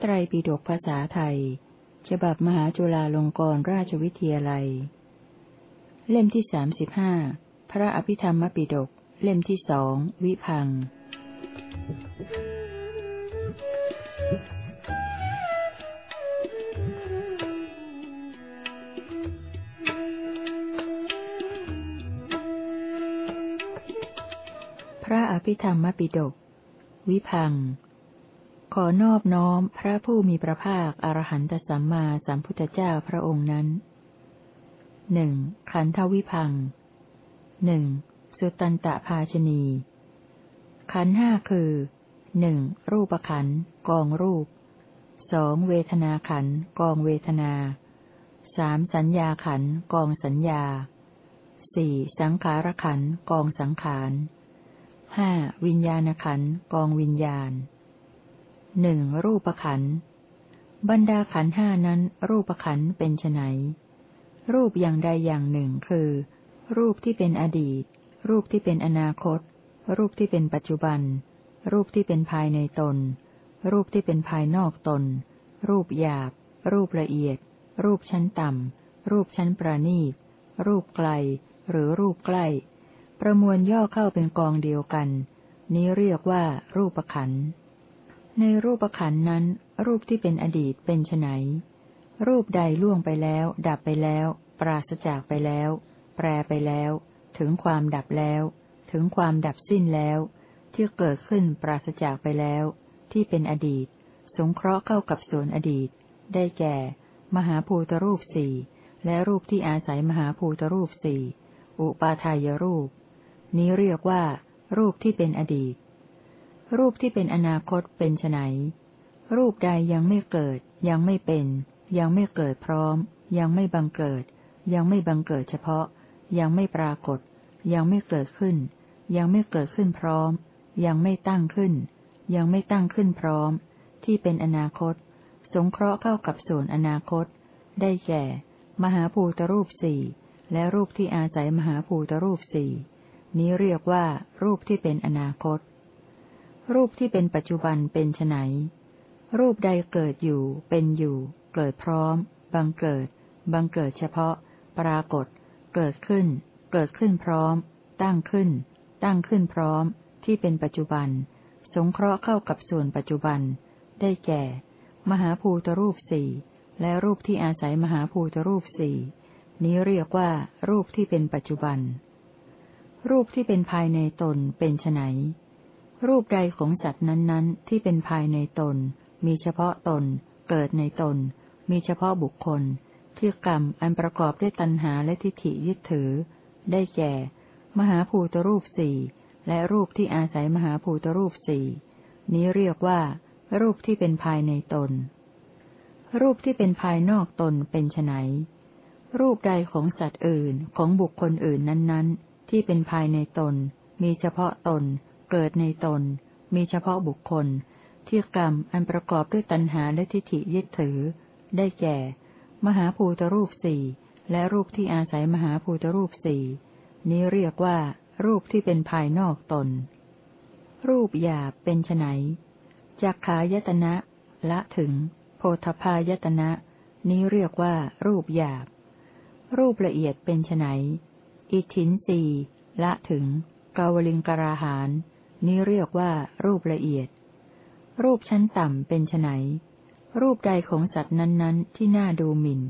ไตรปิฎกภาษาไทย ฉบับมหาจุฬาลงกรณราชวิทยาลัย เล่มที่สามสิบห้าพระอภิธรรมปิฎกเล่มที่สองวิพังพระอภิธรรมปิฎกวิพัง ขอนอบน้อมพระผู้มีพระภาคอรหันตสัมมาสัมพุทธเจ้าพระองค์นั้นหนึ่งขันธวิพังหนึ่งสุตันตภาชนี ขันห้าคือหนึ่งรูปขันกองรูปสองเวทนาขันกองเวทนาสามสัญญาขันกองสัญญาสี่สังขารขันกองสังขารห้าวิญญาณขันกองวิญญาณ หนึ่งรูปขันบรรดาขันห้านั้น รูปขันเป็นไนรูปอย่างใดอย่างหนึ่งคือ รูปที่เป็นอดีต รูปที่เป็นอนาคต รูปที่เป็นปัจจุบัน รูปที่เป็นภายในตน รูปที่เป็นภายนอกตน รูปหยาบ รูปละเอียด รูปชั้นต่ำ รูปชั้นประณีต รูปไกล หรือรูปใกล้ ประมวลย่อเข้าเป็นกองเดียวกัน นี้เรียกว่ารูปขันธ์ ในรูปขันนั้น รูปที่เป็นอดีตเป็นไนรูปใดล่วงไปแล้ว ดับไปแล้ว ปราศจากไปแล้ว แปรไปแล้ว ถึงความดับแล้ว ถึงความดับสิ้นแล้ว ที่เกิดขึ้นปราศจากไปแล้ว ที่เป็นอดีต สงเคราะห์เข้ากับส่วนอดีต ได้แก่ มหาภูตรูปสี่และรูปที่อาศัยมหาภูตรูปสี่อุปาทายรูป นี้เรียกว่า รูปที่เป็นอดีต รูปที่เป็นอนาคตเป็นไนรูปใดยังไม่เกิด ยังไม่เป็น ยังไม่เกิดพร้อม ยังไม่บังเกิด ยังไม่บังเกิดเฉพาะ ยังไม่ปรากฏ ยังไม่เกิดขึ้น ยังไม่เกิดขึ้นพร้อม ยังไม่ตั้งขึ้น ยังไม่ตั้งขึ้นพร้อม ที่เป็นอนาคต สงเคราะห์เข้ากับส่วนอนาคต ได้แก่ มหาภูตรูปสี่และรูปที่อาศัยมหาภูตรูปสี่นี้เรียกว่ารูปที่เป็นอนาคต รูปที่เป็นปัจจุบันเป็นไนรูปใดเกิดอยู่ เป็นอยู่ เกิดพร้อม บังเกิด บังเกิดเฉพาะ ปรากฏ เกิดขึ้น เกิดขึ้นพร้อม ตั้งขึ้น ตั้งขึ้นพร้อม ที่เป็นปัจจุบัน สงเคราะห์เข้ากับส่วนปัจจุบัน ได้แก่ มหาภูตรูปสี่และรูปที่อาศัยมหาภูตรูปสี่นี้เรียกว่า รูปที่เป็นปัจจุบัน รูปที่เป็นภายในตนเป็นไน รูปใดของสัตว์นั้นๆ ที่เป็นภายในตน มีเฉพาะตน เกิดในตน มีเฉพาะบุคคล ที่กรรมอันประกอบด้วยตัณหาและทิฏฐิยึดถือ ได้แก่ มหาภูตรูปสี่และรูปที่อาศัยมหาภูตรูปสี่นี้เรียกว่า รูปที่เป็นภายในตน รูปที่เป็นภายนอกตนเป็นไนรูปใดของสัตว์อื่นของบุคคลอื่นนั้นๆ ที่เป็นภายในตน มีเฉพาะตน เกิดในตน มีเฉพาะบุคคล ที่กรรมอันประกอบด้วยตัณหาและทิฏฐิยึดถือ ได้แก่ มหาภูตรูปสี่และรูปที่อาศัยมหาภูตรูปสี่นี้เรียกว่า รูปที่เป็นภายนอกตน รูปหยาบเป็นไนจักขายตนะ ละถึง โพธพายตนะ นี้เรียกว่า รูปหยาบ รูปละเอียดเป็นไนอิทินสีละถึงกาวลิงกราหาน นี้เรียกว่า รูปละเอียด รูปชั้นต่ำเป็นไนรูปใดของสัตว์นั้นๆ ที่น่าดูหมิน่น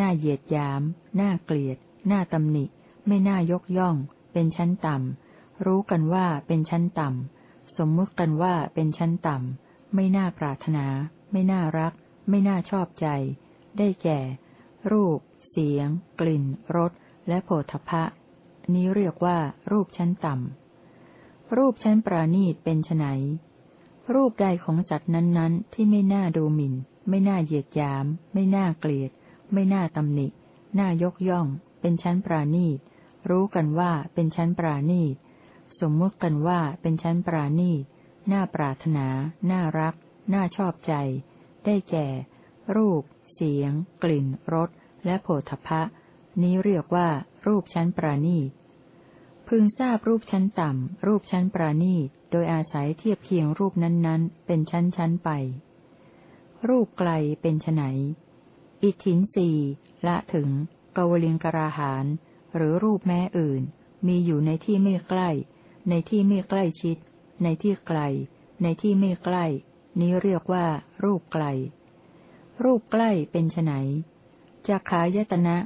น่าเหยียดยาม น่าเกลียด น่าตำหนิ ไม่น่ายกย่อง เป็นชั้นต่ำ รู้กันว่าเป็นชั้นต่ำ สมมติกันว่าเป็นชั้นต่ำ ไม่น่าปรารถนา ไม่น่ารัก ไม่น่าชอบใจ ได้แก่ รูป เสียง กลิ่น รส และโผฏฐพะ นี้เรียกว่า รูปชั้นต่ำ รูปชั้นปราณีตเป็นไนรูปใดของสัตว์นั้นๆ ที่ไม่น่าดูหมิ่น ไม่น่าเหยียดยาม ไม่น่าเกลียด ไม่น่าตำหนิ น่ายกย่อง เป็นชั้นปราณีต รู้กันว่าเป็นชั้นปราณีต สมมติกันว่าเป็นชั้นปราณีต น่าปรารถนา น่ารัก น่าชอบใจ ได้แก่ รูป เสียง กลิ่น รส และโผฏฐพะ นี้เรียกว่า รูปชั้นปราณีต พึงทราบรูปชั้นต่ำ รูปชั้นปราณีต โดยอาศัยเทียบเคียงรูปนั้นๆ เป็นชั้นๆไป รูปไกลเป็นไนอิทินสีละถึงกวลิงกราหาน หรือรูปแม้อื่น มีอยู่ในที่ไม่ใกล้ ในที่ไม่ใกล้ชิด ในที่ไกล ในที่ไม่ใกล้ นี้เรียกว่า รูปไกล รูปใกล้เป็นไนจากขายตนะ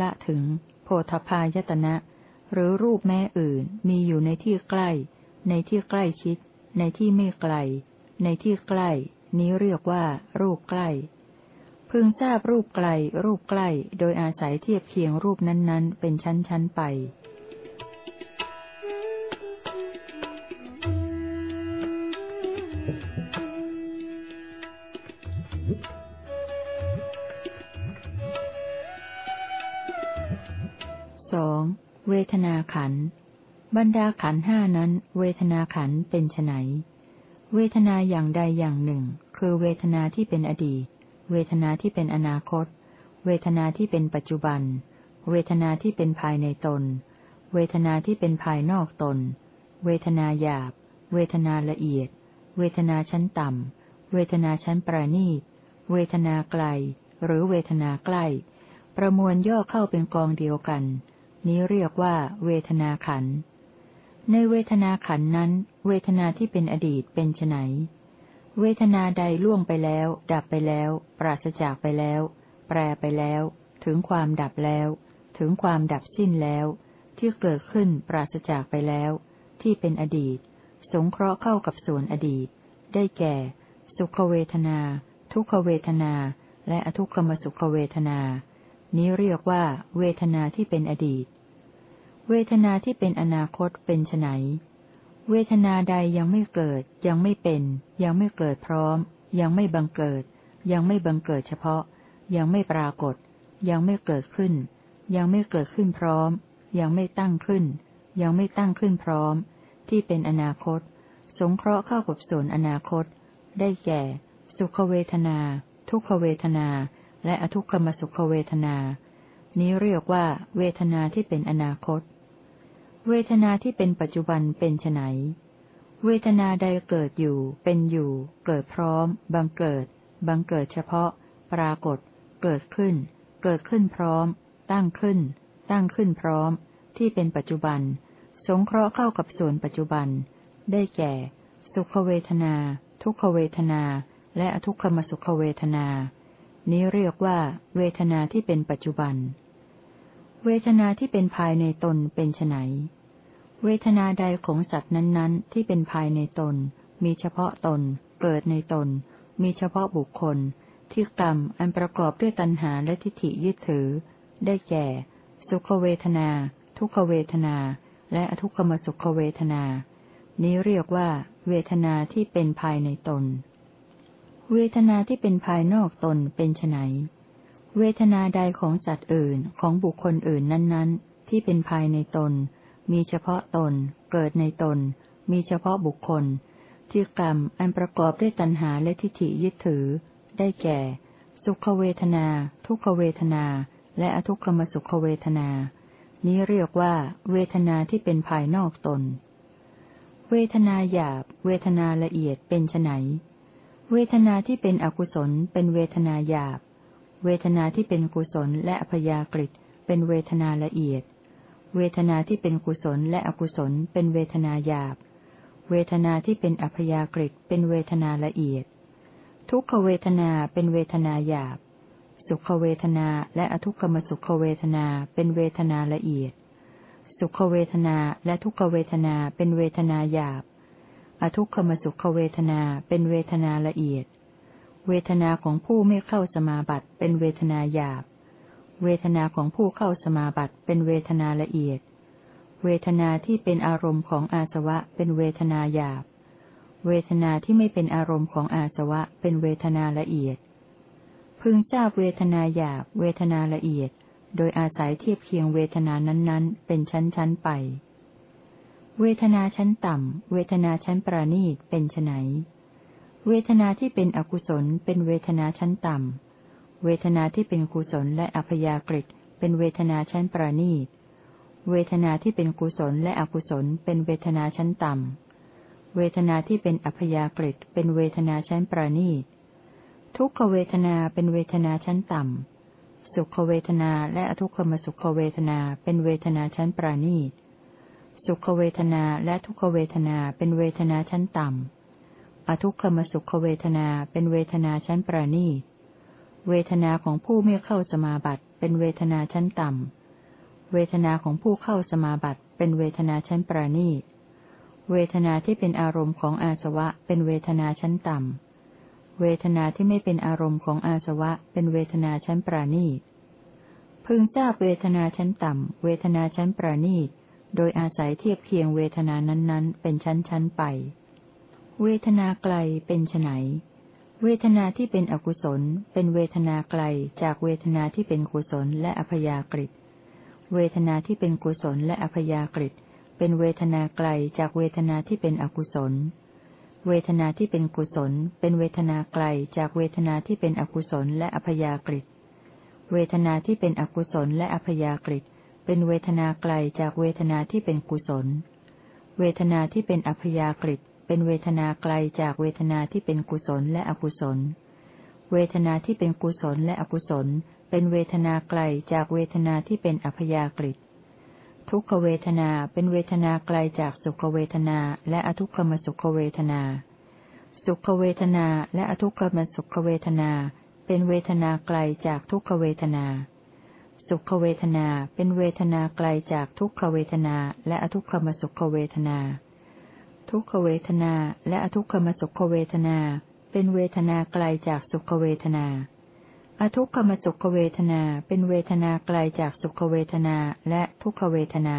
ละถึง โพธพายตนะ หรือรูปแม้อื่นมีอยู่ในที่ใกล้ ในที่ใกล้ชิด ในที่ไม่ไกล ในที่ใกล้ นี้เรียกว่า รูปใกล้ พึงทราบรูปไกล รูปใกล้ โดยอาศัยเทียบเคียงรูปนั้นๆ เป็นชั้นๆไป ทนาขัน บรรดาขันห้านั้น เวทนาขันเป็นไนเวทนาอย่างใดอย่างหนึ่ง คือเวทนาที่เป็นอดีต เวทนาที่เป็นอนาคต เวทนาที่เป็นปัจจุบัน เวทนาที่เป็นภายในตน เวทนาที่เป็นภายนอกตน เวทนาหยาบ เวทนาละเอียด เวทนาชั้นต่ำ เวทนาชั้นประณีต เวทนาไกล หรือเวทนาใกล้ ประมวลย่อเข้าเป็นกองเดียวกัน นี้เรียกว่า เวทนาขัน ในเวทนาขันนั้น เวทนาที่เป็นอดีตเป็นไนเวทนาใดล่วงไปแล้ว ดับไปแล้ว ปราศจากไปแล้ว แปรไปแล้ว ถึงความดับแล้ว ถึงความดับสิ้นแล้ว ที่เกิดขึ้นปราศจากไปแล้ว ที่เป็นอดีต สงเคราะห์เข้ากับส่วนอดีต ได้แก่ สุขเวทนา ทุกขเวทนา และอทุกขมสุขเวทนา นี้เรียกว่า เวทนาที่เป็นอดีต เวทนาที่เป็นอนาคตเป็นไนเวทนาใดยังไม่เกิด ยังไม่เป็น ยังไม่เกิดพร้อม ยังไม่บังเกิด ยังไม่บังเกิดเฉพาะ ยังไม่ปรากฏ ยังไม่เกิดขึ้น ยังไม่เกิดขึ้นพร้อม ยังไม่ตั้งขึ้น ยังไม่ตั้งขึ้นพร้อม ที่เป็นอนาคต สงเคราะห์เข้ากับส่วนอนาคต ได้แก่ สุขเวทนา ทุกขเวทนา และอทุกขมสุขเวทนา นี้เรียกว่า เวทนาที่เป็นอนาคต เวทนาที่เป็นปัจจุบันเป็นไนเวทนาใดเกิดอยู่ เป็นอยู่ เกิดพร้อม บังเกิด บังเกิดเฉพาะ ปรากฏ เกิดขึ้น เกิดขึ้นพร้อม ตั้งขึ้น ตั้งขึ้นพร้อม ที่เป็นปัจจุบัน สงเคราะห์เข้ากับส่วนปัจจุบัน ได้แก่ สุขเวทนา ทุกขเวทนา และอทุกขมสุขเวทนา นี้เรียกว่า เวทนาที่เป็นปัจจุบัน เวทนาที่เป็นภายในตนเป็นไนเวทนาใดของสัตว์นั้นๆ ที่เป็นภายในตน มีเฉพาะตน เกิดในตน มีเฉพาะบุคคล ที่กรรมอันประกอบด้วยตัณหาและทิฏฐิยึดถือ ได้แก่ สุขเวทนา ทุกขเวทนา และอทุกขมสุขเวทนา นี้เรียกว่า เวทนาที่เป็นภายในตน เวทนาที่เป็นภายนอกตนเป็นไนเวทนาใดของสัตว์อื่นของบุคคลอื่นนั้น ๆ ที่เป็นภายในตน มีเฉพาะตน เกิดในตน มีเฉพาะบุคคล ที่กรรมอันประกอบด้วยตัณหาและทิฏฐิยึดถือ ได้แก่ สุขเวทนา ทุกขเวทนา และอทุกขมสุขเวทนา นี้เรียกว่า เวทนาที่เป็นภายนอกตน เวทนาหยาบ เวทนาละเอียดเป็นไน เวทนาที่เป็นอกุศล เป็นเวทนาหยาบ เวทนาที่เป็นกุศลและอภยากฤิเป็นเวทนาละเอียด เวทนาที่เป็นกุศลและอกุศล เป็นเวทนาหยาบ เวทนาที่เป็นอภยากฤิเป็นเวทนาละเอียด ทุกขเวทนาเป็นเวทนาหยาบ สุขเวทนาและอทุกขมสุขเวทนาเป็นเวทนาละเอียด สุขเวทนาและทุกขเวทนาเป็นเวทนาหยาบ อทุกขมสุขเวทนาเป็นเวทนาละเอียด เวทนาของผู้ไม่เข้าสมาบัติเป็นเวทนาหยาบ เวทนาของผู้เข้าสมาบัติเป็นเวทนาละเอียด เวทนาที่เป็นอารมณ์ของอาสวะเป็นเวทนาหยาบ เวทนาที่ไม่เป็นอารมณ์ของอาสวะเป็นเวทนาละเอียด พึงทราบเวทนาหยาบ เวทนาละเอียด โดยอาศัยเทียบเคียงเวทนานั้นๆ เป็นชั้นๆไป เวทนาชั้นต่ำ เวทนาชั้นประณีตเป็นไนเวทนาที่เป็นอกุศล เป็นเวทนาชั้นต่ำ เวทนาที่เป็นกุศลและอัพยากฤิเป็นเวทนาชั้นประณีต เวทนาที่เป็นกุศลและอกุศล เป็นเวทนาชั้นต่ำ เวทนาที่เป็นอัพยากฤิเป็นเวทนาชั้นประณีต ทุกขเวทนาเป็นเวทนาชั้นต่ำ สุขเวทนาและอทุกขมสุขเวทนาเป็นเวทนาชั้นประณีต สุขเวทนาและทุกขเวทนาเป็นเวทนาชั้นต่ำ อทุกขมสุขเวทนาเป็นเวทนาชั้นประณีต เวทนาของผู้ไม่เข้าสมาบัติเป็นเวทนาชั้นต่ำ เวทนาของผู้เข้าสมาบัติเป็นเวทนาชั้นประณีต เวทนาที่เป็นอารมณ์ของอาสวะเป็นเวทนาชั้นต่ำ เวทนาที่ไม่เป็นอารมณ์ของอาสวะเป็นเวทนาชั้นประณีต พึงทราบเวทนาชั้นต่ำ เวทนาชั้นประณีต โดยอาศัยเทียบเคียงเวทนานั้นๆ เป็นชั้นๆไป เวทนาไกลเป็นไนเวทนาที่เป็นอกุศล เป็นเวทนาไกลจากเวทนาที่เป็นกุศลและอภยากฤิเวทนาที่เป็นกุศลและอภยากฤิเป็นเวทนาไกลจากเวทนาที่เป็นอกุศล เวทนาที่เป็นกุศล เป็นเวทนาไกลจากเวทนาที่เป็นอกุศลและอภยากฤิเวทนาที่เป็นอกุศลและอภยากฤิ เป็นเวทนาไกลจากเวทนาที่เป็นกุศล เวทนาที่เป็นอภยากฤิเป็นเวทนาไกลจากเวทนาที่เป็นกุศลและอกุศล เวทนาที่เป็นกุศลและอกุศล เป็นเวทนาไกลจากเวทนาที่เป็นอัพยากฤิทุกขเวทนาเป็นเวทนาไกลจากสุขเวทนาและอทุกขมสุขเวทนา สุขเวทนาและอทุกขมสุขเวทนา เป็นเวทนาไกลจากทุกขเวทนา สุขเวทนาเป็นเวทนาไกลจากทุกขเวทนาและอทุกขมสุขเวทนา ทุกขเวทนาและอทุกขมสุขเวทนา เป็นเวทนาไกลจากสุขเวทนา อทุกขมสุขเวทนาเป็นเวทนาไกลจากสุขเวทนาและทุกขเวทนา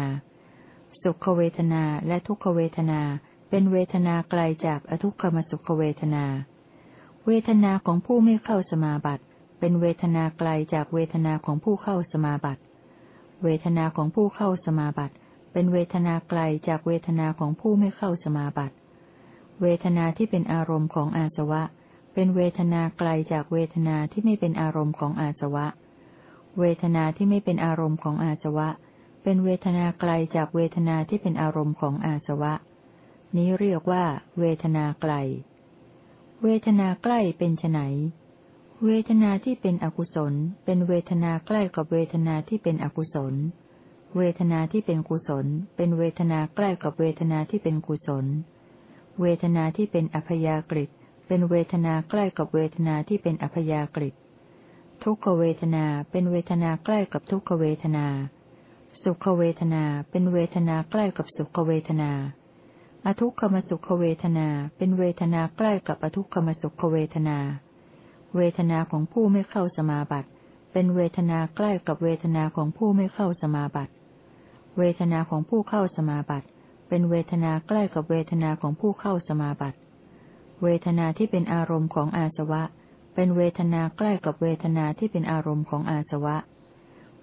สุขเวทนาและทุกขเวทนา เป็นเวทนาไกลจากอทุกขมสุขเวทนา เวทนาของผู้ไม่เข้าสมาบัติ เป็นเวทนาไกลจากเวทนาของผู้เข้าสมาบัติ เวทนาของผู้เข้าสมาบัติ เป็นเวทนาไกลจากเวทนาของผู้ไม่เข้าสมาบัติ เวทนาที่เป็นอารมณ์ของอาสวะ เป็นเวทนาไกลจากเวทนาที่ไม่เป็นอารมณ์ของอาสวะ เวทนาที่ไม่เป็นอารมณ์ของอาสวะ เป็นเวทนาไกลจากเวทนาที่เป็นอารมณ์ของอาสวะ นี้เรียกว่า เวทนาไกล เวทนาใกล้เป็นไน เวทนาที่เป็นอกุศล เป็นเวทนาใกล้กับเวทนาที่เป็นอกุศล เวทนาที่เป็นกุศล เป็นเวทนาใกล้กับเวทนาที่เป็นกุศล เวทนาที่เป็นอัพยากฤิเป็นเวทนาใกล้กับเวทนาที่เป็นอัพยากฤิทุกขเวทนาเป็นเวทนาใกล้กับทุกขเวทนา สุขเวทนาเป็นเวทนาใกล้กับสุขเวทนา อทุกขมสุขเวทนา เป็นเวทนาใกล้กับอทุกขมสุขเวทนา เวทนาของผู้ไม่เข้าสมาบัติเป็นเวทนาใกล้กับเวทนาของผู้ไม่เข้าสมาบัติ เวทนาของผู้เข้าสมาบัติ เป็นเวทนาใกล้กับเวทนาของผู้เข้าสมาบัติ เวทนาที่เป็นอารมณ์ของอาสวะ เป็นเวทนาใกล้กับเวทนาที่เป็นอารมณ์ของอาสวะ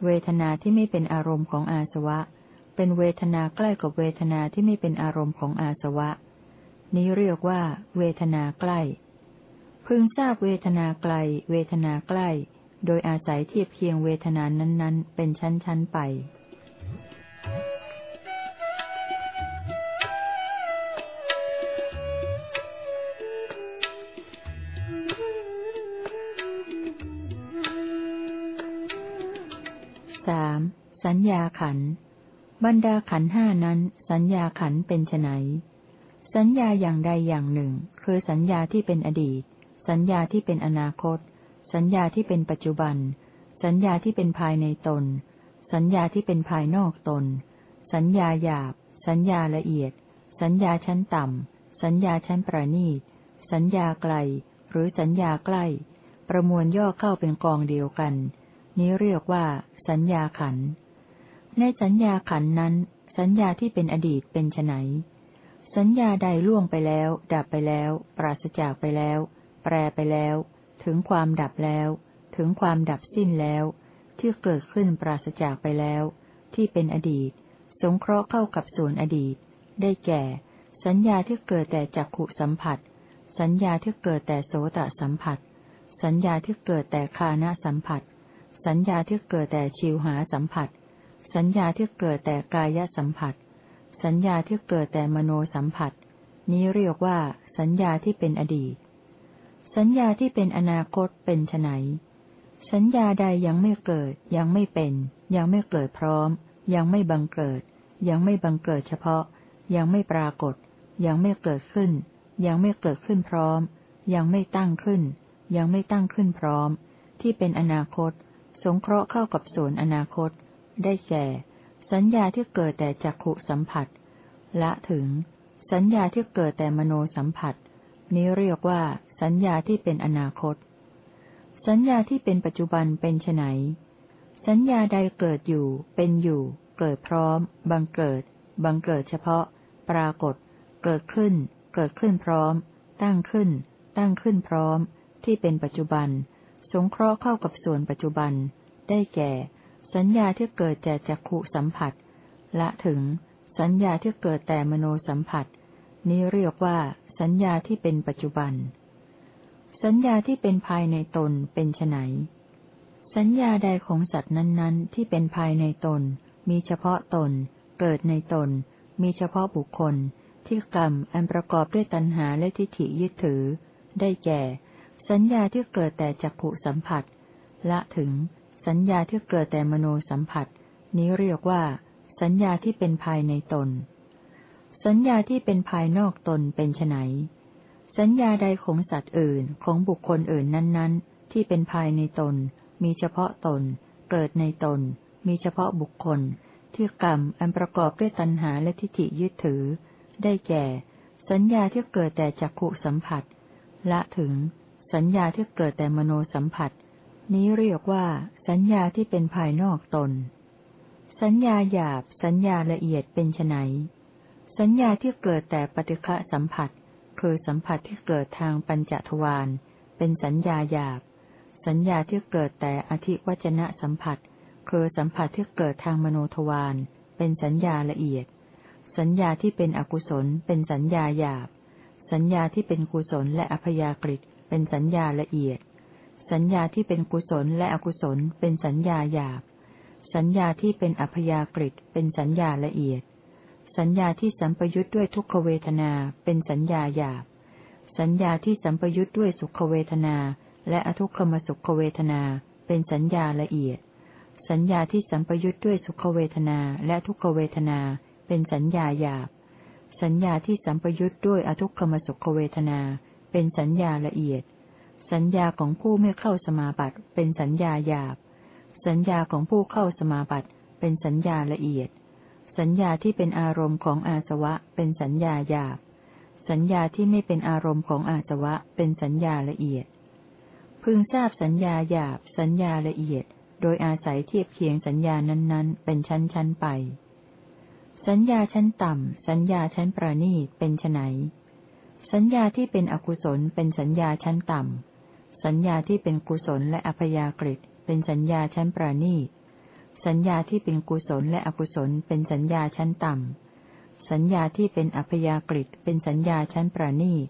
เวทนาที่ไม่เป็นอารมณ์ของอาสวะ เป็นเวทนาใกล้กับเวทนาที่ไม่เป็นอารมณ์ของอาสวะ นี้เรียกว่า เวทนาใกล้ พึงทราบเวทนาไกล เวทนาใกล้ โดยอาศัยเทียบเคียงเวทนานั้น ๆ เป็นชั้น ๆ ไป สามสัญญาขัน บรรดาขันห้านั้น สัญญาขันเป็นไนสัญญาอย่างใดอย่างหนึ่ง คือสัญญาที่เป็นอดีต สัญญาที่เป็นอนาคต สัญญาที่เป็นปัจจุบัน สัญญาที่เป็นภายในตน สัญญาที่เป็นภายนอกตน สัญญาหยาบ สัญญาละเอียด สัญญาชั้นต่ำ สัญญาชั้นประณีต สัญญาไกล หรือสัญญาใกล้ ประมวลย่อเข้าเป็นกองเดียวกัน นี้เรียกว่า สัญญาขัน ในสัญญาขันนั้น สัญญาที่เป็นอดีตเป็นไนสัญญาใดล่วงไปแล้ว ดับไปแล้ว ปราศจากไปแล้ว แปรไปแล้ว ถึงความดับแล้ว ถึงความดับสิ้นแล้ว ที่เกิดขึ้นปราศจากไปแล้ว ที่เป็นอดีต สงเคราะห์เข้ากับส่วนอดีต ได้แก่ สัญญาที่เกิดแต่จักขุสัมผัส สัญญาที่เกิดแต่โสตสัมผัส สัญญาที่เกิดแต่คานะสัมผัส สัญญาที่เกิดแต่ชิวหาสัมผัส สัญญาที่เกิดแต่กายสัมผัส สัญญาที่เกิดแต่มโนสัมผัส นี้เรียกว่า สัญญาที่เป็นอดีต สัญญาที่เป็นอนาคตเป็นไนสัญญาใดยังไม่เกิด ยังไม่เป็น ยังไม่เกิดพร้อม ยังไม่บังเกิด ยังไม่บังเกิดเฉพาะ ยังไม่ปรากฏ ยังไม่เกิดขึ้น ยังไม่เกิดขึ้นพร้อม ยังไม่ตั้งขึ้น ยังไม่ตั้งขึ้นพร้อม ที่เป็นอนาคต สงเคราะห์เข้ากับส่วนอนาคต ได้แก่ สัญญาที่เกิดแต่จักขุสัมผัส ละถึง สัญญาที่เกิดแต่มโนสัมผัส นี้เรียกว่า สัญญาที่เป็นอนาคต สัญญาที่เป็นปัจจุบันเป็นไนสัญญาใดเกิดอยู่ เป็นอยู่ เกิดพร้อม บังเกิด บังเกิดเฉพาะ ปรากฏ เกิดขึ้น เกิดขึ้นพร้อม ตั้งขึ้น ตั้งขึ้นพร้อม ที่เป็นปัจจุบัน สงเคราะห์เข้ากับส่วนปัจจุบัน ได้แก่ สัญญาที่เกิดแต่จักขุสัมผัส ละถึง สัญญาที่เกิดแต่มโนสัมผัส นี้เรียกว่า สัญญาที่เป็นปัจจุบัน สัญญาที่เป็นภายในตนเป็นไนสัญญาใดของสัตว์นั้นๆ ที่เป็นภายในตน มีเฉพาะตน เกิดในตน มีเฉพาะบุคคล ที่กรรมอันประกอบด้วยตัณหาและทิฏฐิยึดถือ ได้แก่ สัญญาที่เกิดแต่จักขุสัมผัส ละถึง สัญญาที่เกิดแต่มโนสัมผัส นี้เรียกว่า สัญญาที่เป็นภายในตน สัญญาที่เป็นภายนอกตนเป็นไน สัญญาใดของสัตว์อื่นของบุคคลอื่นนั้น ๆ ที่เป็นภายในตน มีเฉพาะตน เกิดในตน มีเฉพาะบุคคล ที่กรรมอันประกอบด้วยตัณหาและทิฏฐิยึดถือ ได้แก่ สัญญาที่เกิดแต่จักขุสัมผัส ละถึง สัญญาที่เกิดแต่มโนสัมผัส นี้เรียกว่า สัญญาที่เป็นภายนอกตน สัญญาหยาบ สัญญาละเอียดเป็นไนสัญญาที่เกิดแต่ปฏิฆะสัมผัส คือสัมผัสที่เกิดทางปัญจทวารเป็นสัญญาหยาบ สัญญาที่เกิดแต่อธิวจนะสัมผัส คือสัมผัสที่เกิดทางมโนทวารเป็นสัญญาละเอียด สัญญาที่เป็นอกุศล เป็นสัญญาหยาบ สัญญาที่เป็นกุศลและอภยากฤิเป็นสัญญาละเอียด สัญญาที่เป็นกุศลและอกุศล เป็นสัญญาหยาบ สัญญาที่เป็นอัพยากฤิเป็นสัญญาละเอียด สัญญาที่สัมปยุทธ์ด้วยทุกขเวทนาเป็นสัญญาหยาบ สัญญาที่สัมปยุทธ์ด้วยสุขเวทนา และอทุกขมสุขเวทนา เป็นสัญญาละเอียด สัญญาที่สัมปยุทธ์ด้วยสุขเวทนาและทุกขเวทนา เป็นสัญญาหยาบ สัญญาที่สัมปยุทธ์ด้วยอทุกขมสุขเวทนา เป็นสัญญาละเอียด สัญญาของผู้ไม่เข้าสมาบัติเป็นสัญญาหยาบ สัญญาของผู้เข้าสมาบัติเป็นสัญญาละเอียด สัญญาที่เป็นอารมณ์ของอาสวะเป็นสัญญาหยาบ สัญญาที่ไม่เป็นอารมณ์ของอาสวะเป็นสัญญาละเอียด พึงทราบสัญญาหยาบ สัญญาละเอียด โดยอาศัยเทียบเคียงสัญญานั้น ๆ เป็นชั้นๆไป สัญญาชั้นต่ำ สัญญาชั้นประณีตเป็นไนสัญญาที่เป็นอกุศลเป็นสัญญาชั้นต่ำ สัญญาที่เป็นกุศลและอัพยากฤิเป็นสัญญาชั้นประณีต สัญญาที่เป็นกุศลและอกุศลเป็นสัญญาชั้นต่ำ สัญญาที่เป็นอัพยากฤิเป็นสัญญาชั้นประณีต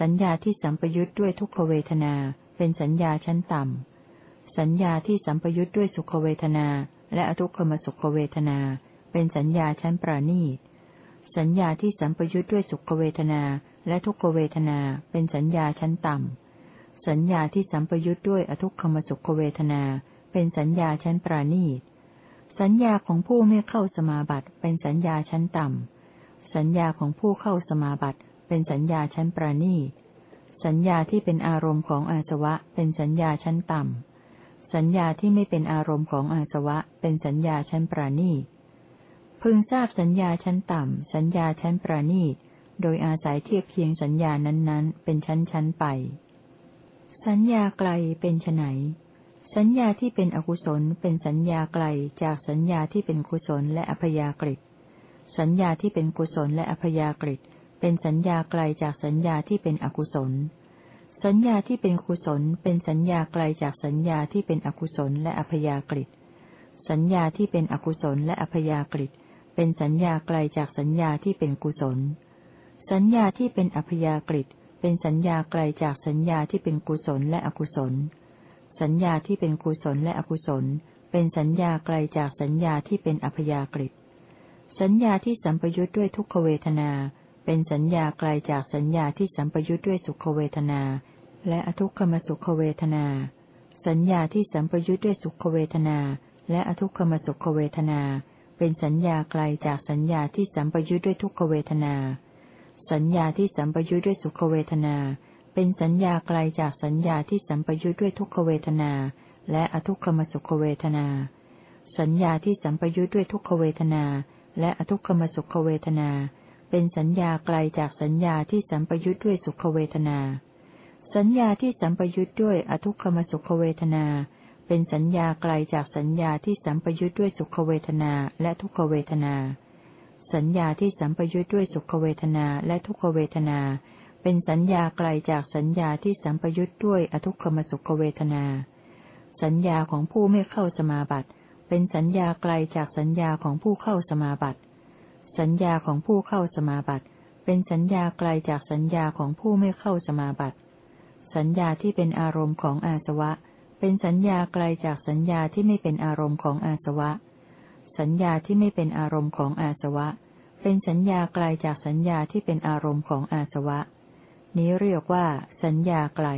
สัญญาที่สัมปยุทธ์ด้วยทุกขเวทนา เป็นสัญญาชั้นต่ำ สัญญาที่สัมปยุทธ์ด้วยสุขเวทนา และอทุกขมสุขเวทนา เป็นสัญญาชั้นประณีต สัญญาที่สัมปยุทธ์ด้วยสุขเวทนาและทุกขเวทนา เป็นสัญญาชั้นต่ำ สัญญาที่สัมปยุทธ์ด้วยอทุกขมสุขเวทนา เป็นสัญญาชั้นปราณีต สัญญาของผู้ไม่เข้าสมาบัติเป็นสัญญาชั้นต่ำ สัญญาของผู้เข้าสมาบัติเป็นสัญญาชั้นปราณีต สัญญาที่เป็นอารมณ์ของอาสวะเป็นสัญญาชั้นต่ำ สัญญาที่ไม่เป็นอารมณ์ของอาสวะเป็นสัญญาชั้นปราณีต พึงทราบสัญญาชั้นต่ำ สัญญาชั้นปราณีต โดยอาศัยเทียบเคียงสัญญานั้นๆ เป็นชั้นๆไป สัญญาไกลเป็นไน สัญญาที่เป็นอกุศลเป็นสัญญาไกลจากสัญญาที่เป็นกุศลและอภยากฤิสัญญาที่เป็นกุศลและอัพยากฤิเป็นสัญญาไกลจากสัญญาที่เป็นอกุศล สัญญาที่เป็นกุศลเป็นสัญญาไกลจากสัญญาที่เป็นอกุศลและอัพยากฤิสัญญาที่เป็นอกุศลและอัพยากฤิเป็นสัญญาไกลจากสัญญาที่เป็นกุศล สัญญาที่เป็นอัพยากฤิเป็นสัญญาไกลจากสัญญาที่เป็นกุศลและอกุศล สัญญาที่เป็นกุศลและอกุศล เป็นสัญญาไกลจากสัญญาที่เป็นอัพยากฤิสัญญาที่สัมปยุทธ์ด้วยทุกขเวทนา เป็นสัญญาไกลจากสัญญาที่สัมปยุทธ์ด้วยสุขเวทนา และอทุกขมสุขเวทนา สัญญาที่สัมปยุทธ์ด้วยสุขเวทนา และอทุกขมสุขเวทนา เป็นสัญญาไกลจากสัญญาที่สัมปยุทธ์ด้วยทุกขเวทนา สัญญาที่สัมปยุทธ์ด้วยสุขเวทนา เป็นสัญญาไกลจากสัญญาที่สัมปยุทธ์ด้วยทุกขเวทนา และอทุกขมสุขเวทนา สัญญาที่สัมปยุทธ์ด้วยทุกขเวทนา และอทุกขมสุขเวทนา เป็นสัญญาไกลจากสัญญาที่สัมปยุทธ์ด้วยสุขเวทนา สัญญาที่สัมปยุทธ์ด้วยอทุกขมสุขเวทนา เป็นสัญญาไกลจากสัญญาที่สัมปยุทธ์ด้วยสุขเวทนาและทุกขเวทนา สัญญาที่สัมปยุทธ์ด้วยสุขเวทนาและทุกขเวทนา เป็นสัญญาไกลจากสัญญาที่สัมปยุทธ์ด้วยอทุกขมสุขเวทนา สัญญาของผู้ไม่เข้าสมาบัติ เป็นสัญญาไกลจากสัญญาของผู้เข้าสมาบัติ สัญญาของผู้เข้าสมาบัติ เป็นสัญญาไกลจากสัญญาของผู้ไม่เข้าสมาบัติ สัญญาที่เป็นอารมณ์ของอาสวะ เป็นสัญญาไกลจากสัญญาที่ไม่เป็นอารมณ์ของอาสวะ สัญญาที่ไม่เป็นอารมณ์ของอาสวะ เป็นสัญญาไกลจากสัญญาที่เป็นอารมณ์ของอาสวะ นี้เรียกว่า สัญญาไกล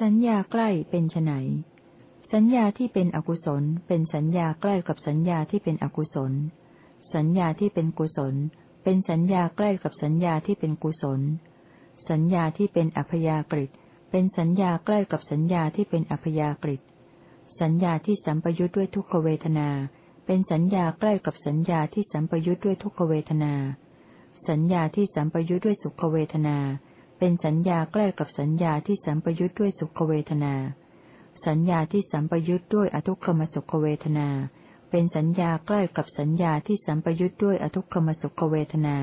สัญญาใกล้เป็นไนสัญญาที่เป็นอกุศล เป็นสัญญาใกล้กับสัญญาที่เป็นอกุศล สัญญาที่เป็นกุศล เป็นสัญญาใกล้กับสัญญาที่เป็นกุศล สัญญาที่เป็นอัพยากฤิเป็นสัญญาใกล้กับสัญญาที่เป็นอัพยากฤิสัญญาที่สัมปยุทธ์ด้วยทุกขเวทนา เป็นสัญญาใกล้กับสัญญาที่สัมปยุทธ์ด้วยทุกขเวทนา สัญญาที่สัมปยุทธ์ด้วยสุขเวทนา เป็นสัญญาใกล้กับสัญญาที่สัมปยุทธ์ด้วยสุขเวทนา สัญญาที่สัมปยุทธ์ด้วยอทุกขมสุขเวทนา เป็นสัญญาใกล้กับสัญญาที่สัมปยุทธ์ด้วยอทุกขมสุขเวทนา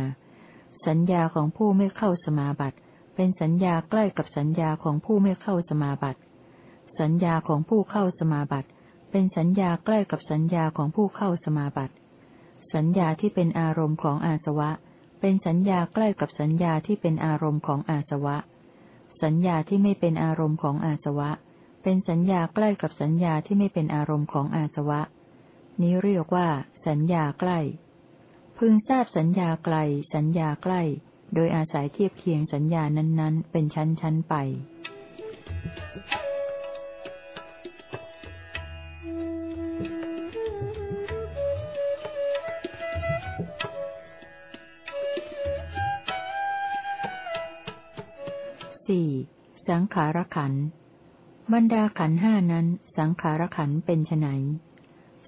สัญญาของผู้ไม่เข้าสมาบัติ เป็นสัญญาใกล้กับสัญญาของผู้ไม่เข้าสมาบัติ สัญญาของผู้เข้าสมาบัติ เป็นสัญญาใกล้กับสัญญาของผู้เข้าสมาบัติ สัญญาที่เป็นอารมณ์ของอาสวะเเป็นสัญญาใกล้กับสัญญาที่เป็นอารมณ์ของอาสวะ สัญญาที่ไม่เป็นอารมณ์ของอาสวะ เป็นสัญญาใกล้กับสัญญาที่ไม่เป็นอารมณ์ของอาสวะ นี้เรียกว่า สัญญาใกล้ พึงทราบสัญญาไกล สัญญาใกล้ โดยอาศัยเทียบเคียงสัญญานั้น ๆ เป็นชั้นๆไป ขารขันบรรดาขันห้านั้น สังขารขันเป็นไน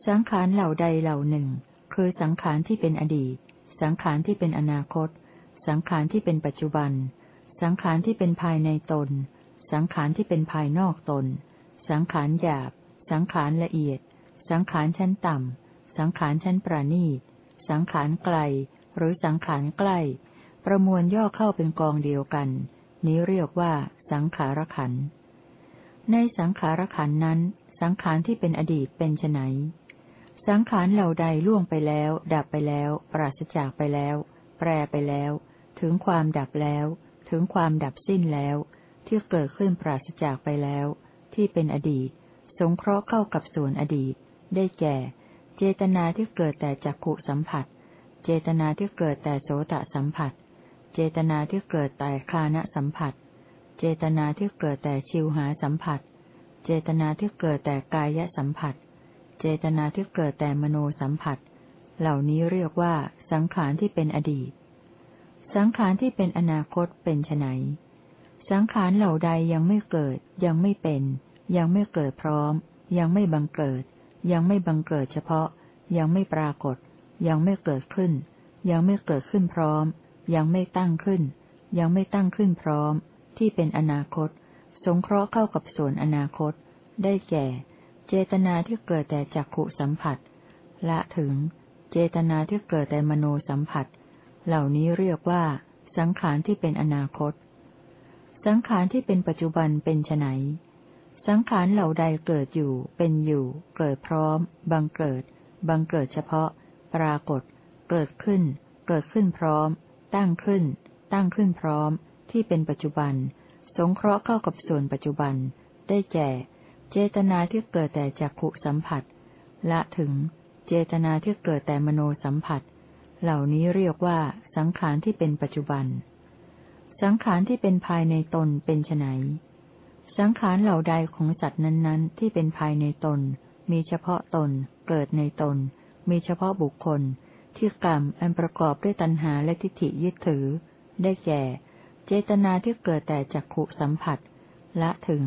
สังขารเหล่าใดเหล่าหนึ่ง คือสังขารที่เป็นอดีต สังขารที่เป็นอนาคต สังขารที่เป็นปัจจุบัน สังขารที่เป็นภายในตน สังขารที่เป็นภายนอกตน สังขารหยาบ สังขารละเอียด สังขารชั้นต่ำ สังขารชั้นประณีต สังขารไกล หรือสังขารใกล้ ประมวลย่อเข้าเป็นกองเดียวกัน นี้เรียกว่าสังขารขัน ในสังขารขันนั้น สังขารที่เป็นอดีตเป็นไนสังขารเหล่าใดล่วงไปแล้ว ดับไปแล้ว ปราศจากไปแล้ว แปรไปแล้ว ถึงความดับแล้ว ถึงความดับสิ้นแล้ว ที่เกิดขึ้นปราศจากไปแล้ว ที่เป็นอดีต สงเคราะห์เข้ากับส่วนอดีต ได้แก่ เจตนาที่เกิดแต่จักขุสัมผัส เจตนาที่เกิดแต่โสตสัมผัส เจตนาที่เกิดแต่คานะสัมผัส เจตนาที่เกิดแต่ชิวหาสัมผัส เจตนาที่เกิดแต่กายสัมผัส เจตนาที่เกิดแต่มโนสัมผัส เหล่านี้เรียกว่าสังขารที่เป็นอดีต สังขารที่เป็นอนาคตเป็นไนสังขารเหล่าใดยังไม่เกิด ยังไม่เป็น ยังไม่เกิดพร้อม ยังไม่บังเกิด ยังไม่บังเกิดเฉพาะ ยังไม่ปรากฏ ยังไม่เกิดขึ้น ยังไม่เกิดขึ้นพร้อม ยังไม่ตั้งขึ้น ยังไม่ตั้งขึ้นพร้อม ที่เป็นอนาคต สงเคราะห์เข้ากับส่วนอนาคต ได้แก่ เจตนาที่เกิดแต่จักขุสัมผัส ละถึง เจตนาที่เกิดแต่มโนสัมผัส เหล่านี้เรียกว่า สังขารที่เป็นอนาคต สังขารที่เป็นปัจจุบันเป็นไนสังขารเหล่าใดเกิดอยู่ เป็นอยู่ เกิดพร้อม บังเกิด บังเกิดเฉพาะ ปรากฏ เกิดขึ้น เกิดขึ้นพร้อม ตั้งขึ้น ตั้งขึ้นพร้อม ที่เป็นปัจจุบัน สงเคราะห์เข้ากับส่วนปัจจุบัน ได้แก่ เจตนาที่เกิดแต่จักขุสัมผัส ละถึง เจตนาที่เกิดแต่มโนสัมผัส เหล่านี้เรียกว่า สังขารที่เป็นปัจจุบัน สังขารที่เป็นภายในตนเป็นไนสังขารเหล่าใดของสัตว์นั้นๆ ที่เป็นภายในตน มีเฉพาะตน เกิดในตน มีเฉพาะบุคคล ที่กรรมอันประกอบด้วยตัณหาและทิฏฐิยึดถือ ได้แก่ เจตนาที่เกิดแต่จักขุสัมผัส ละถึง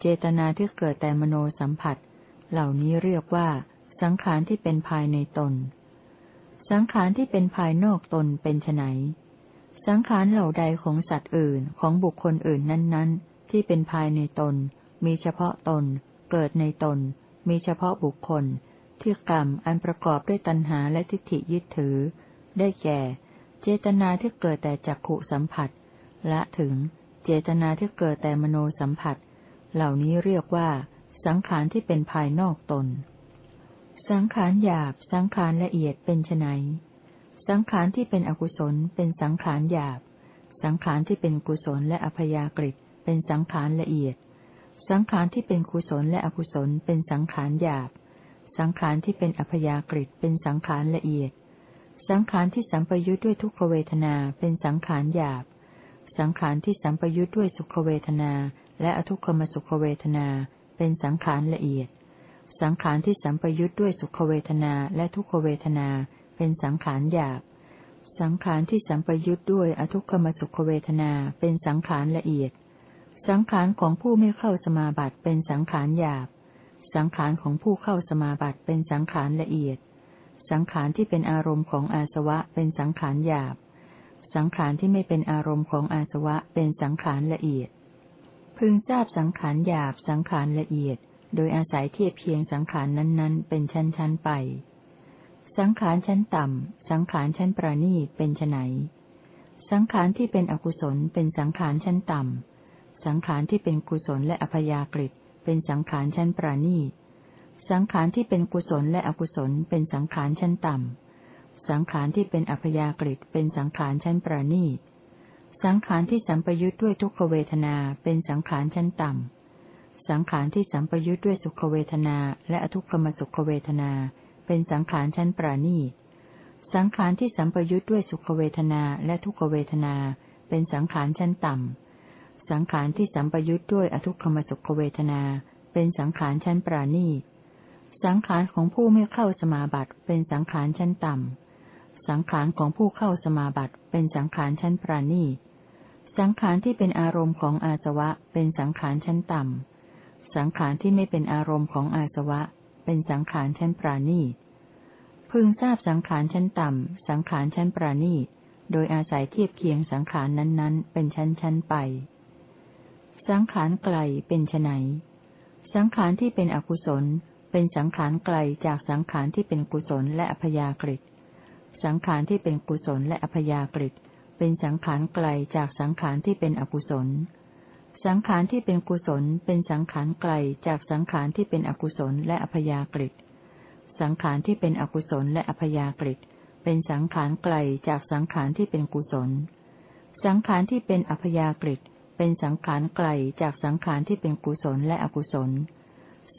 เจตนาที่เกิดแต่มโนสัมผัส เหล่านี้เรียกว่า สังขารที่เป็นภายในตน สังขารที่เป็นภายนอกตนเป็นไนสังขารเหล่าใดของสัตว์อื่นของบุคคลอื่นนั้นๆ ที่เป็นภายในตน มีเฉพาะตน เกิดในตน มีเฉพาะบุคคล ที่กรรมอันประกอบด้วยตัณหาและทิฏฐิยึดถือ ได้แก่ เจตนาที่เกิดแต่จักขุสัมผัส ละถึง เจตนาที่เกิดแต่มโนสัมผัส เหล่านี้เรียกว่า สังขารที่เป็นภายนอกตน สังขารหยาบ สังขารละเอียดเป็นไนสังขารที่เป็นอกุศลเป็นสังขารหยาบ สังขารที่เป็นกุศลและอภยากฤิเป็นสังขารละเอียด สังขารที่เป็นกุศลและอกุศลเป็นสังขารหยาบ สังขารที่เป็นอัพยากฤิเป็นสังขารละเอียด สังขารที่สัมปยุทธ์ด้วยทุกขเวทนาเป็นสังขารหยาบ สังขารที่สัมปยุทธ์ด้วยสุขเวทนา และอทุกขมสุขเวทนา เป็นสังขารละเอียด สังขารที่สัมปยุทธ์ด้วยสุขเวทนาและทุกขเวทนา เป็นสังขารหยาบ สังขารที่สัมปยุทธ์ด้วยอทุกขมสุขเวทนา เป็นสังขารละเอียด สังขารของผู้ไม่เข้าสมาบัติเป็นสังขารหยาบ สังขารของผู้เข้าสมาบัติเป็นสังขารละเอียด สังขารที่เป็นอารมณ์ของอาสวะเป็นสังขารหยาบ สังขารที่ไม่เป็นอารมณ์ของอาสวะเป็นสังขารละเอียด พึงทราบสังขารหยาบสังขารละเอียด โดยอาศัยเทียบเพียงสังขารนั้นๆ เป็นชั้นๆไป สังขารชั้นต่ำ สังขารชั้นประณีตเป็นไนสังขารที่เป็นอกุศลเป็นสังขารชั้นต่ำ สังขารที่เป็นกุศลและอภยากฤิเป็นสังขารชั้นปราณีสังขารที่เป็นกุศลและอกุศลเป็นสังขารชั้นต่ำ สังขารที่เป็นอภยากฤิเป็นสังขารชั้นปราณีต สังขารที่สัมปยุทธ์ด้วยทุกขเวทนาเป็นสังขารชั้นต่ำ สังขารที่สัมปยุทธ์ด้วยสุขเวทนา และอทุกขมสุขเวทนา เป็นสังขารชั้นปราณีต สังขารที่สัมปยุทธ์ด้วยสุขเวทนาและทุกขเวทนา เป็นสังขารชั้นต่ำ สังขารที่สัมปยุทธ์ด้วยอทุกขมสุขเวทนา เป็นสังขารชั้นปราณีตสังขารของผู้ไม่เข้าสมาบัติเป็นสังขารชั้นต่ำ สังขารของผู้เข้าสมาบัติเป็นสังขารชั้นปราณีสังขารที่เป็นอารมณ์ของอาสวะเป็นสังขารชั้นต่ำ สังขารที่ไม่เป็นอารมณ์ของอาสวะ เป็นสังขารชั้นปราณีพึงทราบสังขารชั้นต่ำ สังขารชั้นปราณีโดยอาศัยเทียบเคียงสังขารนั้นๆ เป็นชั้นๆไป สังขารไกลเป็นไนสังขารที่เป็นอกุศล เป็นสังขารไกลจากสังขารที่เป็นกุศลและอภยากฤิ สังขารที่เป็นกุศลและอภยากฤิเป็นสังขารไกลจากสังขารที่เป็นอกุศล สังขารที่เป็นกุศล เป็นสังขารไกลจากสังขารที่เป็นอกุศลและอภยากฤิสังขารที่เป็นอกุศลและอภยากฤิเป็นสังขารไกลจากสังขารที่เป็นกุศล สังขารที่เป็นอภยากฤิเป็นสังขารไกลจากสังขารที่เป็นกุศลและอกุศล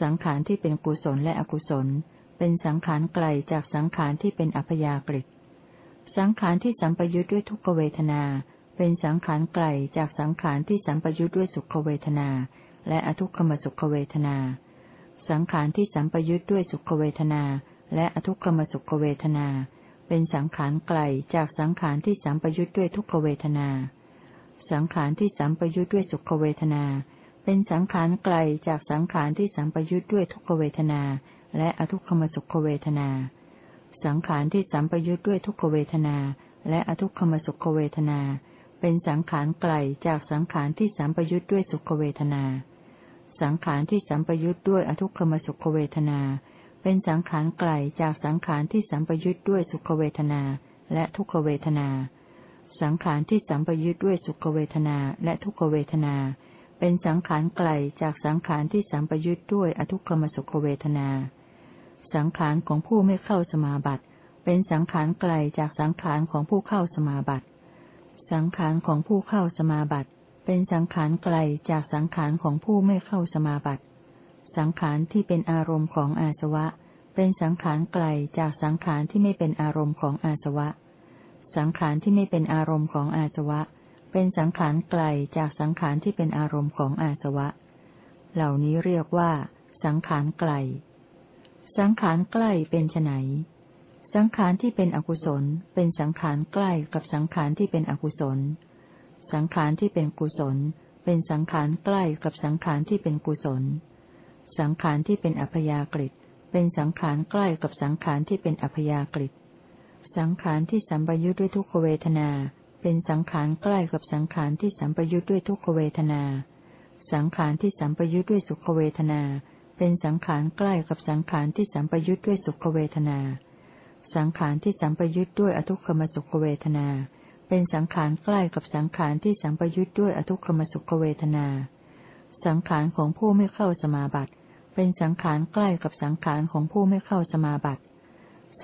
สังขารที่เป็นกุศลและอกุศล เป็นสังขารไกลจากสังขารที่เป็นอัพยากฤิสังขารที่สัมปยุทธ์ด้วยทุกขเวทนา เป็นสังขารไกลจากสังขารที่สัมปยุทธ์ด้วยสุขเวทนา และอทุกขมสุขเวทนา สังขารที่สัมปยุทธ์ด้วยสุขเวทนา และอทุกขมสุขเวทนา เป็นสังขารไกลจากสังขารที่สัมปยุทธ์ด้วยทุกขเวทนา สังขารที่สัมปยุทธ์ด้วยสุขเวทนา เป็นสังขารไกลจากสังขารที่สัมปยุทธ์ด้วยทุกขเวทนา และอทุกขมสุขเวทนา สังขารที่สัมปยุทธ์ด้วยทุกขเวทนา และอทุกขมสุขเวทนา เป็นสังขารไกลจากสังขารที่สัมปยุทธ์ด้วยสุขเวทนา สังขารที่สัมปยุทธ์ด้วยอทุกขมสุขเวทนา เป็นสังขารไกลจากสังขารที่สัมปยุทธ์ด้วยสุขเวทนา และทุกขเวทนา สังขารที่สัมปยุทธ์ด้วยสุขเวทนาและทุกขเวทนาเป็นสังขารไกลจากสังขารที่สัมปยุทธ์ด้วยอทุกขมสุขเวทนา สังขารของผู้ไม่เข้าสมาบัติ เป็นสังขารไกลจากสังขารของผู้เข้าสมาบัติ สังขารของผู้เข้าสมาบัติ เป็นสังขารไกลจากสังขารของผู้ไม่เข้าสมาบัติ สังขารที่เป็นอารมณ์ของอาสวะ เป็นสังขารไกลจากสังขารที่ไม่เป็นอารมณ์ของอาสวะ สังขารที่ไม่เป็นอารมณ์ของอาสวะ เป็นสังขารไกลจากสังขารที่เป็นอารมณ์ของอาสวะ เหล่านี้เรียกว่า สังขารไกล สังขารใกล้เป็นไนสังขารที่เป็นอกุศล เป็นสังขารใกล้กับสังขารที่เป็นอกุศล สังขารที่เป็นกุศล เป็นสังขารใกล้กับสังขารที่เป็นกุศล สังขารที่เป็นอัพยากฤิเป็นสังขารใกล้กับสังขารที่เป็นอัพยากฤิสังขารที่สัมปยุทธ์ด้วยทุกขเวทนา เป็นสังขารใกล้กับสังขารที่สัมปยุทธ์ด้วยทุกขเวทนา สังขารที่สัมปยุทธ์ด้วยสุขเวทนา เป็นสังขารใกล้กับสังขารที่สัมปยุทธ์ด้วยสุขเวทนา สังขารที่สัมปยุทธ์ด้วยอทุกขมสุขเวทนา เป็นสังขารใกล้กับสังขารที่สัมปยุทธ์ด้วยอทุกขมสุขเวทนา สังขารของผู้ไม่เข้าสมาบัติ เป็นสังขารใกล้กับสังขารของผู้ไม่เข้าสมาบัติ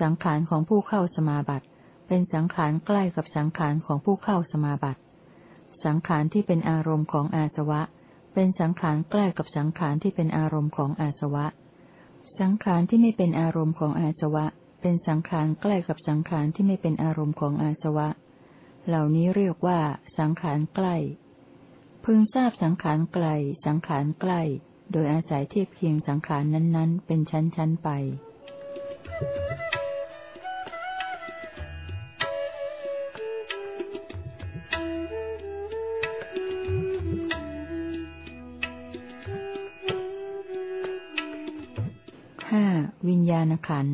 สังขารของผู้เข้าสมาบัติ เป็นสังขารใกล้กับสังขารของผู้เข้าสมาบัติ สังขารที่เป็นอารมณ์ของอาสวะเเป็นสังขารใกล้กับสังขารที่เป็นอารมณ์ของอาสวะ สังขารที่ไม่เป็นอารมณ์ของอาสวะ เป็นสังขารใกล้กับสังขารที่ไม่เป็นอารมณ์ของอาสวะ เหล่านี้เรียกว่า สังขารใกล้ พึงทราบสังขารไกล สังขารใกล้ โดยอาศัยเทียบเคียงสังขารนั้น ๆ เป็นชั้น ๆ ไปห้า ขัน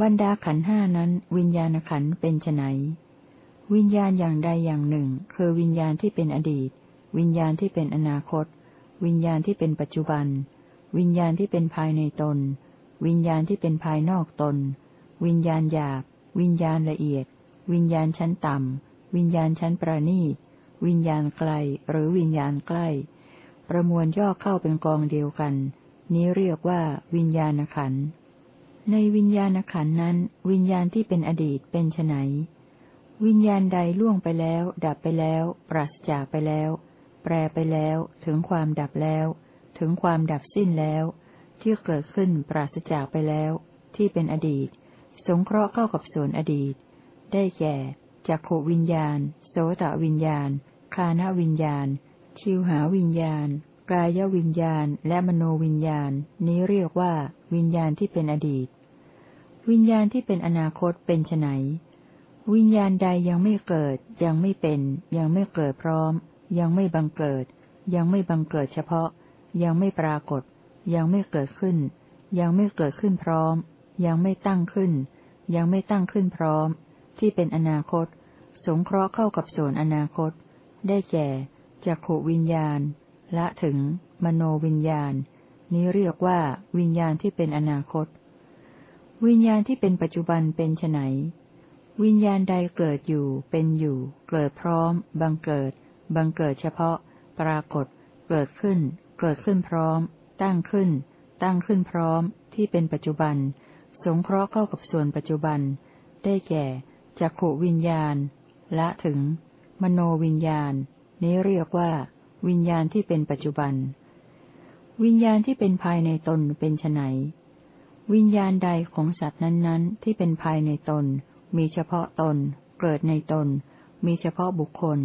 บรรดาขันห้านั้น วิญญาณขันเป็นไนวิญญาณอย่างใดอย่างหนึ่ง คือวิญญาณที่เป็นอดีต วิญญาณที่เป็นอนาคต วิญญาณที่เป็นปัจจุบัน วิญญาณที่เป็นภายในตน วิญญาณที่เป็นภายนอกตน วิญญาณหยาบ วิญญาณละเอียด วิญญาณชั้นต่ำ วิญญาณชั้นประณีต วิญญาณไกลหรือวิญญาณใกล้ ประมวลย่อเข้าเป็นกองเดียวกัน นี้เรียกว่าวิญญาณขัน ในวิญญาณขันนั้น วิญญาณที่เป็นอดีตเป็นไนวิญญาณใดล่วงไปแล้ว ดับไปแล้ว ปราศจากไปแล้ว แปรไปแล้ว ถึงความดับแล้ว ถึงความดับสิ้นแล้ว ที่เกิดขึ้นปราศจากไปแล้ว ที่เป็นอดีต สงเคราะห์เข้ากับส่วนอดีต ได้แก่จักขวิญญาณ โสตวิญญาณ คานวิญญาณ ชิวหาวิญญาณ กายวิญญาณ และมโนวิญญาณ นี้เรียกว่า วิญญาณที่เป็นอดีต วิญญาณที่เป็นอนาคตเป็นไนวิญญาณใดยังไม่เกิด ยังไม่เป็น ยังไม่เกิดพร้อม ยังไม่บังเกิด ยังไม่บังเกิดเฉพาะ ยังไม่ปรากฏ ยังไม่เกิดขึ้น ยังไม่เกิดขึ้นพร้อม ยังไม่ตั้งขึ้น ยังไม่ตั้งขึ้นพร้อม ที่เป็นอนาคต สงเคราะห์เข้ากับส่วนอนาคต ได้แก่จักขวิญญาณ ละถึง มโนวิญญาณ นี้เรียกว่า วิญญาณที่เป็นอนาคต วิญญาณที่เป็นปัจจุบันเป็นไนวิญญาณใดเกิดอยู่ เป็นอยู่ เกิดพร้อม บังเกิด บังเกิดเฉพาะ ปรากฏ เกิดขึ้น เกิดขึ้นพร้อม ตั้งขึ้น ตั้งขึ้นพร้อม ที่เป็นปัจจุบัน สงเคราะห์เข้ากับส่วนปัจจุบัน ได้แก่จักขวิญญาณ ละถึง มโนวิญญาณ นี้เรียกว่า วิญญาณที่เป็นปัจจุบัน วิญญาณที่เป็นภายในตนเป็นไนวิญญาณใดของสัตว์นั้นๆ ที่เป็นภายในตน มีเฉพาะตน เกิดในตน มีเฉพาะบุคคล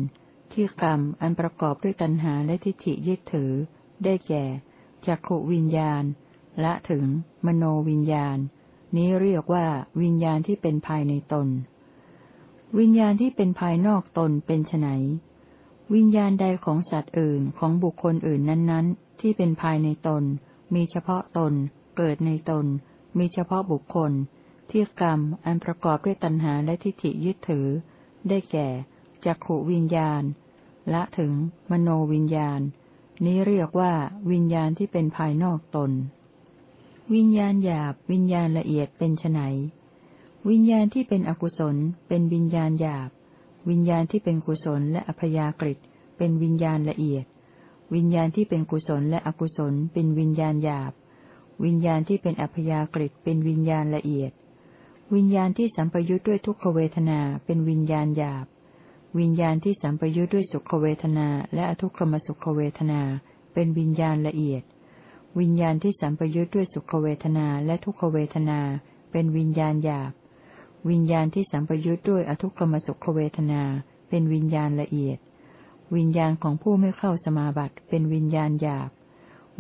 ที่กรรมอันประกอบด้วยตัณหาและทิฏฐิยึดถือ ได้แก่จักขวิญญาณ ละถึง มโนวิญญาณ นี้เรียกว่าวิญญาณที่เป็นภายในตน วิญญาณที่เป็นภายนอกตนเป็นไนวิญญาณใดของสัตว์อื่นของบุคคลอื่นนั้นๆ ที่เป็นภายในตน มีเฉพาะตน เกิดในตน มีเฉพาะบุคคล ที่กรรมอันประกอบด้วยตัณหาและทิฏฐิยึดถือ ได้แก่จักขวิญญาณ ละถึง มโนวิญญาณ นี้เรียกว่า วิญญาณที่เป็นภายนอกตน วิญญาณหยาบ วิญญาณละเอียดเป็นไนวิญญาณที่เป็นอกุศล เป็นวิญญาณหยาบ วิญญาณที่เป็นกุศลและอพยากฤิเป็นวิญญาณละเอียด วิญญาณที่เป็นกุศลและอกุศลเป็นวิญญาณหยาบ วิญญาณที่เป็นอัพยากฤิเป็นวิญญาณละเอียด วิญญาณที่สัมปยุทธ์ด้วยทุกขเวทนาเป็นวิญญาณหยาบ วิญญาณที่สัมปยุทธ์ด้วยสุขเวทนาและอทุกขมสุขเวทนา เป็นวิญญาณละเอียด วิญญาณที่สัมปยุทธ์ด้วยสุขเวทนาและทุกขเวทนา เป็นวิญญาณหยาบ วิญญาณที่สัมปยุทธ์ด้วยอทุกขมสุขเวทนา เป็นวิญญาณละเอียด วิญญาณของผู้ไม่เข้าสมาบัติเป็นวิญญาณหยาบ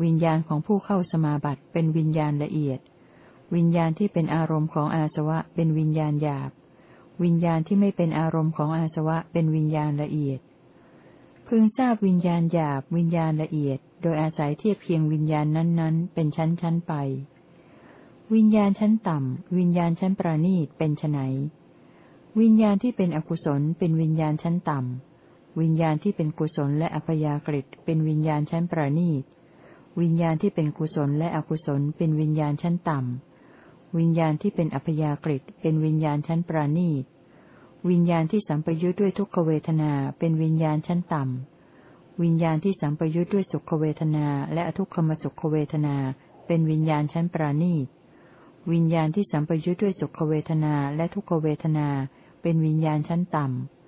วิญญาณของผู้เข้าสมาบัติเป็นวิญญาณละเอียด วิญญาณที่เป็นอารมณ์ของอาสวะเป็นวิญญาณหยาบ วิญญาณที่ไม่เป็นอารมณ์ของอาสวะเป็นวิญญาณละเอียด พึงทราบวิญญาณหยาบ วิญญาณละเอียด โดยอาศัยเทียบเคียงวิญญาณนั้น ๆ เป็นชั้นๆไป วิญญาณชั้นต่ำ วิญญาณชั้นประณีตเป็นไนวิญญาณที่เป็นอกุศลเป็นวิญญาณชั้นต่ำ วิญญาณที่เป็นกุศลและอัพยากฤิเป็นวิญญาณชั้นประณีต วิญญาณที่เป็นกุศลและอกุศลเป็นวิญญาณชั้นต่ำ วิญญาณที่เป็นอัพยากฤิเป็นวิญญาณชั้นประณีต วิญญาณที่สัมปยุทธ์ด้วยทุกขเวทนาเป็นวิญญาณชั้นต่ำ วิญญาณที่สัมปยุทธ์ด้วยสุขเวทนาและอทุกขมสุขเวทนาเป็นวิญญาณชั้นประณีต วิญญาณที่สัมปยุทธ์ด้วยสุขเวทนาและทุกขเวทนาเป็นวิญญาณชั้นต่ำ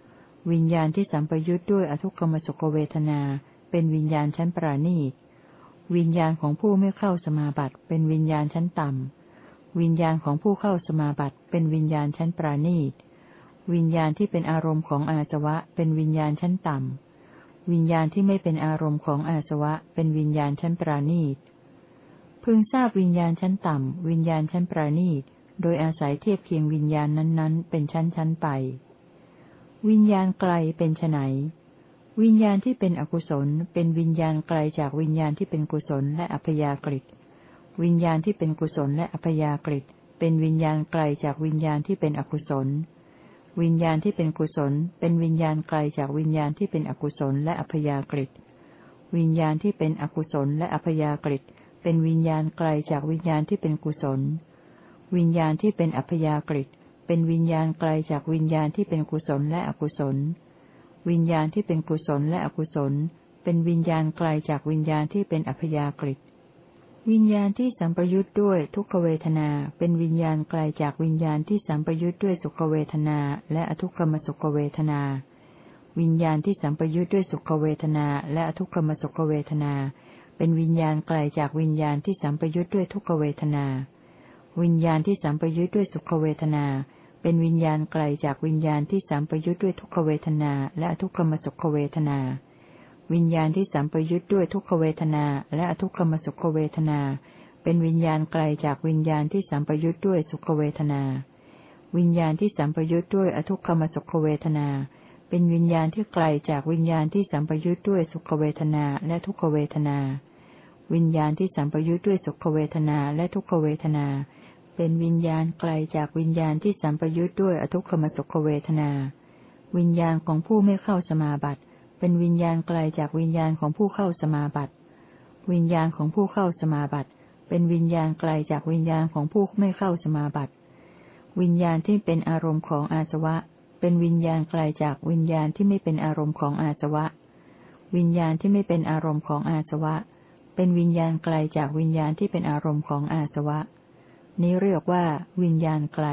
วิญญาณที่สัมปยุทธ์ด้วยอทุกขมสุขเวทนา เป็นวิญญาณชั้นปราณีต วิญญาณของผู้ไม่เข้าสมาบัติ เป็นวิญญาณชั้นต่ำ วิญญาณของผู้เข้าสมาบัติ เป็นวิญญาณชั้นปราณีต วิญญาณที่เป็นอารมณ์ของอาสวะ เป็นวิญญาณชั้นต่ำ วิญญาณที่ไม่เป็นอารมณ์ของอาสวะ เป็นวิญญาณชั้นปราณีต พึงทราบวิญญาณชั้นต่ำ วิญญาณชั้นประณีต โดยอาศัยเทียบเคียงวิญญาณนั้นๆ เป็นชั้นๆไป วิญญาณไกลเป็นไนวิญญาณที่เป็นอกุศล เป็นวิญญาณไกลจากวิญญาณที่เป็นกุศลและอัพยากฤิวิญญาณที่เป็นกุศลและอัพยากฤิเป็นวิญญาณไกลจากวิญญาณที่เป็นอกุศล วิญญาณที่เป็นกุศล เป็นวิญญาณไกลจากวิญญาณที่เป็นอกุศลและอัพยากฤิวิญญาณที่เป็นอกุศลและอัพยากฤิเป็นวิญญาณไกลจากวิญญาณที่เป็นกุศล วิญญาณที่เป็นอัพยากฤิ เป็นวิญญาณไกลจากวิญญาณที่เป็นกุศลและอกุศล วิญญาณที่เป็นกุศลและอกุศล เป็นวิญญาณไกลจากวิญญาณที่เป็นอัพยากฤิวิญญาณที่สัมปยุทธ์ด้วยทุกขเวทนา เป็นวิญญาณไกลจากวิญญาณที่สัมปยุทธ์ด้วยสุขเวทนา และอทุกขมสุขเวทนา วิญญาณที่สัมปยุทธ์ด้วยสุขเวทนา และอทุกขมสุขเวทนา เป็นวิญญาณไกลจากวิญญาณที่สัมปยุทธ์ด้วยทุกขเวทนา วิญญาณที่สัมปยุทธ์ด้วยสุขเวทนา เป็นวิญญาณไกลจากวิญญาณที่สัมปยุทธ์ด้วยทุกขเวทนาและทุกขมสุขเวทนา วิญญาณที่สัมปยุทธ์ด้วยทุกขเวทนาและทุกขมสุขเวทนา เป็นวิญญาณไกลจากวิญญาณที่สัมปยุทธ์ด้วยสุขเวทนา วิญญาณที่สัมปยุทธ์ด้วยอทุกขมสุขเวทนา เป็นวิญญาณที่ไกลจากวิญญาณที่สัมปยุทธ์ด้วยสุขเวทนาและทุกขเวทนา วิญญาณที่สัมปยุทธ์ด้วยสุขเวทนาและทุกขเวทนา เป็นวิญญาณไกลจากวิญญาณที่สัมปยุทธ์ด้วยอทุกขมสุขเวทนา วิญญาณของผู้ไม่เข้าสมาบัติ เป็นวิญญาณไกลจากวิญญาณของผู้เข้าสมาบัติ วิญญาณของผู้เข้าสมาบัติ เป็นวิญญาณไกลจากวิญญาณของผู้ไม่เข้าสมาบัติ วิญญาณที่เป็นอารมณ์ของอาสวะ เป็นวิญญาณไกลจากวิญญาณที่ไม่เป็นอารมณ์ของอาสวะ วิญญาณที่ไม่เป็นอารมณ์ของอาสวะ เป็นวิญญาณไกลจากวิญญาณที่เป็นอารมณ์ของอาสวะ นี้เรียกว่า วิญญาณไกล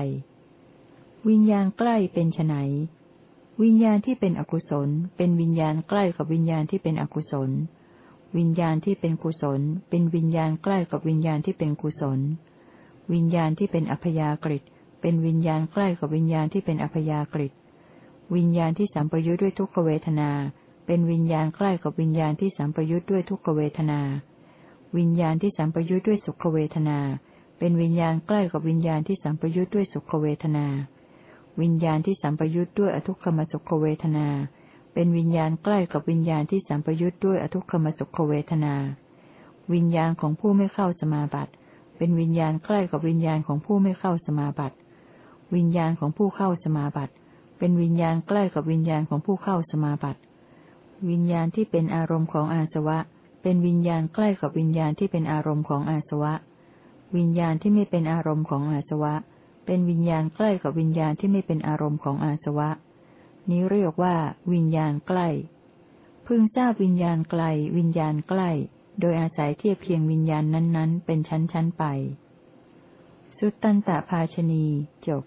วิญญาณใกล้เป็นไนวิญญาณที่เป็นอกุศล เป็นวิญญาณใกล้กับวิญญาณที่เป็นอกุศล วิญญาณที่เป็นกุศล เป็นวิญญาณใกล้กับวิญญาณที่เป็นกุศล วิญญาณที่เป็นอัพยากฤิเป็นวิญญาณใกล้กับวิญญาณที่เป็นอัพยากฤิวิญญาณที่สัมปยุทธ์ด้วยทุกขเวทนา เป็นวิญญาณใกล้กับวิญญาณที่สัมปยุทธ์ด้วยทุกขเวทนา วิญญาณที่สัมปยุทธ์ด้วยสุขเวทนา เป็นวิญญาณใกล้กับวิญญาณที่สัมปยุทธ์ด้วยสุขเวทนา วิญญาณที่สัมปยุทธ์ด้วยอทุกขมสุขเวทนา เป็นวิญญาณใกล้กับวิญญาณที่สัมปยุทธ์ด้วยอทุกขมสุขเวทนา วิญญาณของผู้ไม่เข้าสมาบัติ เป็นวิญญาณใกล้กับวิญญาณของผู้ไม่เข้าสมาบัติ วิญญาณของผู้เข้าสมาบัติ เป็นวิญญาณใกล้กับวิญญาณของผู้เข้าสมาบัติ วิญญาณที่เป็นอารมณ์ของอาสวะ เป็นวิญญาณใกล้กับวิญญาณที่เป็นอารมณ์ของอาสวะ วิญญาณที่ไม่เป็นอารมณ์ของอาสวะ เป็นวิญญาณใกล้กับวิญญาณที่ไม่เป็นอารมณ์ของอาสวะ นี้เรียกว่า วิญญาณใกล้ พึงทราบวิญญาณไกล วิญญาณใกล้ โดยอาศัยเทียบเพียงวิญญาณนั้นๆ เป็นชั้นๆไป สุตตันตภาชนีจบ